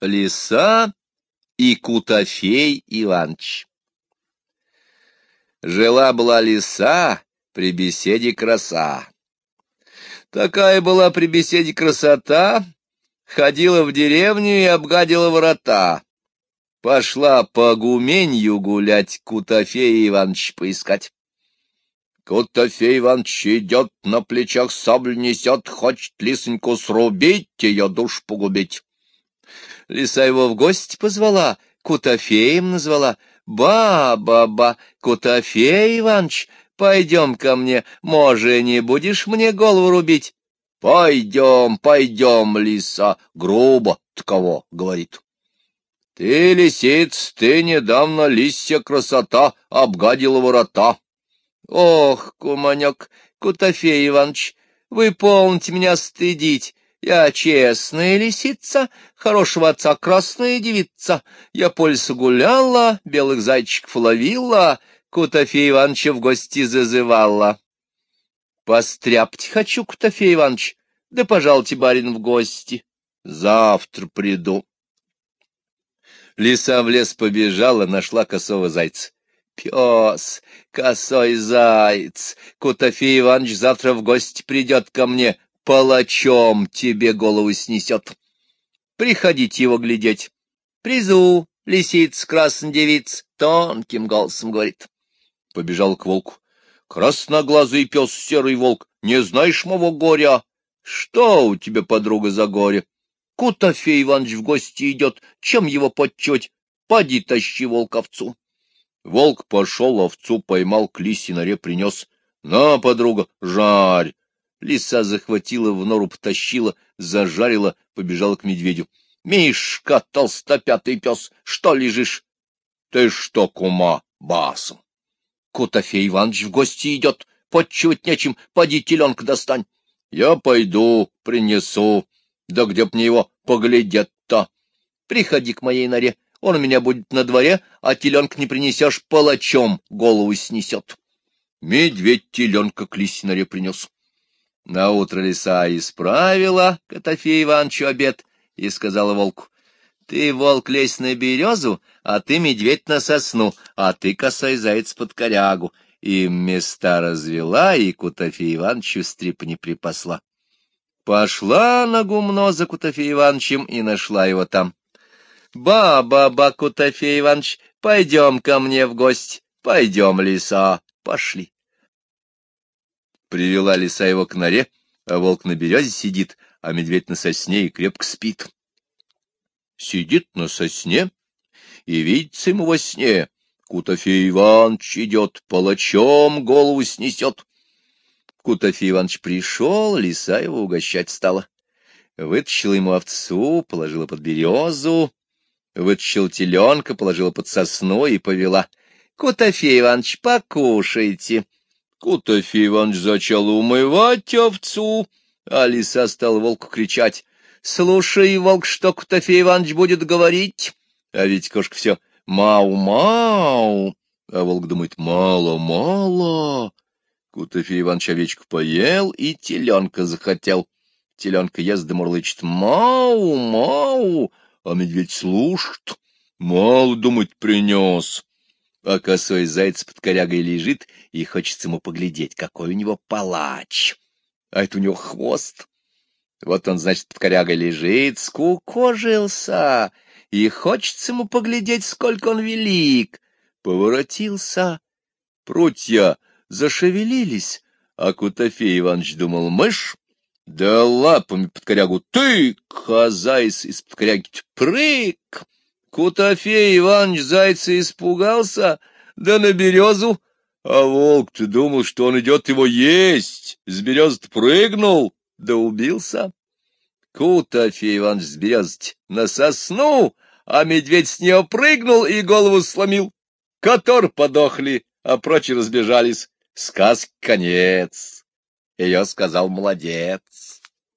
Лиса и Кутафей Иванович. Жила-была лиса при беседе краса. Такая была при беседе красота, ходила в деревню и обгадила ворота. Пошла по гуменью гулять, Кутафея Иванович поискать. Кутафей Иванович идет, на плечах сабль несет, хочет лисоньку срубить, ее душ погубить. Лиса его в гости позвала, Кутафеем назвала. «Ба-ба-ба, Кутафей Иванович, пойдем ко мне, може, не будешь мне голову рубить?» «Пойдем, пойдем, лиса!» — грубо таково говорит. «Ты, лисиц, ты недавно лисья красота обгадила ворота». «Ох, куманек, Кутафей Иванович, вы полните меня стыдить, я честная лисица, хорошего отца красная девица. Я по лесу гуляла, белых зайчиков ловила, Кутафей Ивановича в гости зазывала. Постряпать хочу, Кутафей Иванович, да пожалуйте, барин, в гости. Завтра приду. Лиса в лес побежала, нашла косого зайца. Пес, косой заяц, Кутафей Иванович завтра в гости придет ко мне, палачом тебе голову снесет. Приходите его глядеть. Призу, лисиц, красный девиц, тонким голосом говорит. Побежал к волку. Красноглазый пес, серый волк, не знаешь моего горя? Что у тебя, подруга, за горе? Кутафей Иванович в гости идет, чем его подчеть? Поди тащи волк овцу. Волк пошел, овцу поймал, к лисе норе принес. На, подруга, жарь. Лиса захватила, в нору потащила, зажарила, побежала к медведю. — Мишка, толстопятый пес, что лежишь? — Ты что, кума, басом? — Кутафей Иванович в гости идет, подчивать нечем, поди теленка достань. — Я пойду, принесу. Да где б мне его поглядеть-то? Приходи к моей норе, он у меня будет на дворе, а теленка не принесешь, палачом голову снесет. Медведь теленка к лисе норе принес. Наутро лиса исправила Котофея Ивановичу обед и сказала волку, — Ты, волк, лезь на березу, а ты, медведь, на сосну, а ты, косой заяц, под корягу. И места развела, и Кутофея Ивановичу стрипни припасла. Пошла на гумно за Кутофеем Ивановичем и нашла его там. — Ба-ба-ба, Кутофей Иванович, пойдем ко мне в гости, пойдем, лиса, пошли. Привела лиса его к норе, а волк на березе сидит, а медведь на сосне и крепко спит. Сидит на сосне, и видится ему во сне. Кутофей Иванович идет, палачом голову снесет. Кутофей Иванович пришел, лиса его угощать стала. Вытащила ему овцу, положила под березу, вытащил теленка, положила под сосну и повела. — Кутофей Иванович, покушайте. Кутофей Иванович зачал умывать овцу, а лиса стал волку кричать. — Слушай, волк, что Кутофей Иванович будет говорить? А ведь кошка все «мау-мау», а волк думает «мало-мало». Кутофей Иванович овечку поел и теленка захотел. Теленка ест да мурлычет «мау-мау», а медведь слушает. Мало, думать, принес а косой заяц под корягой лежит, и хочется ему поглядеть, какой у него палач. А это у него хвост. Вот он, значит, под корягой лежит, скукожился, и хочется ему поглядеть, сколько он велик. Поворотился, прутья зашевелились, а Кутофей Иванович думал, мышь, да лапами под корягу тык, а заяц из-под коряги прыг. Кутафей Иванович зайца испугался, да на березу, а волк-то думал, что он идет его есть, с березы прыгнул, да убился. Кутафей Иванович с березы на сосну, а медведь с нее прыгнул и голову сломил. Котор подохли, а прочие разбежались. Сказ конец. Ее сказал молодец.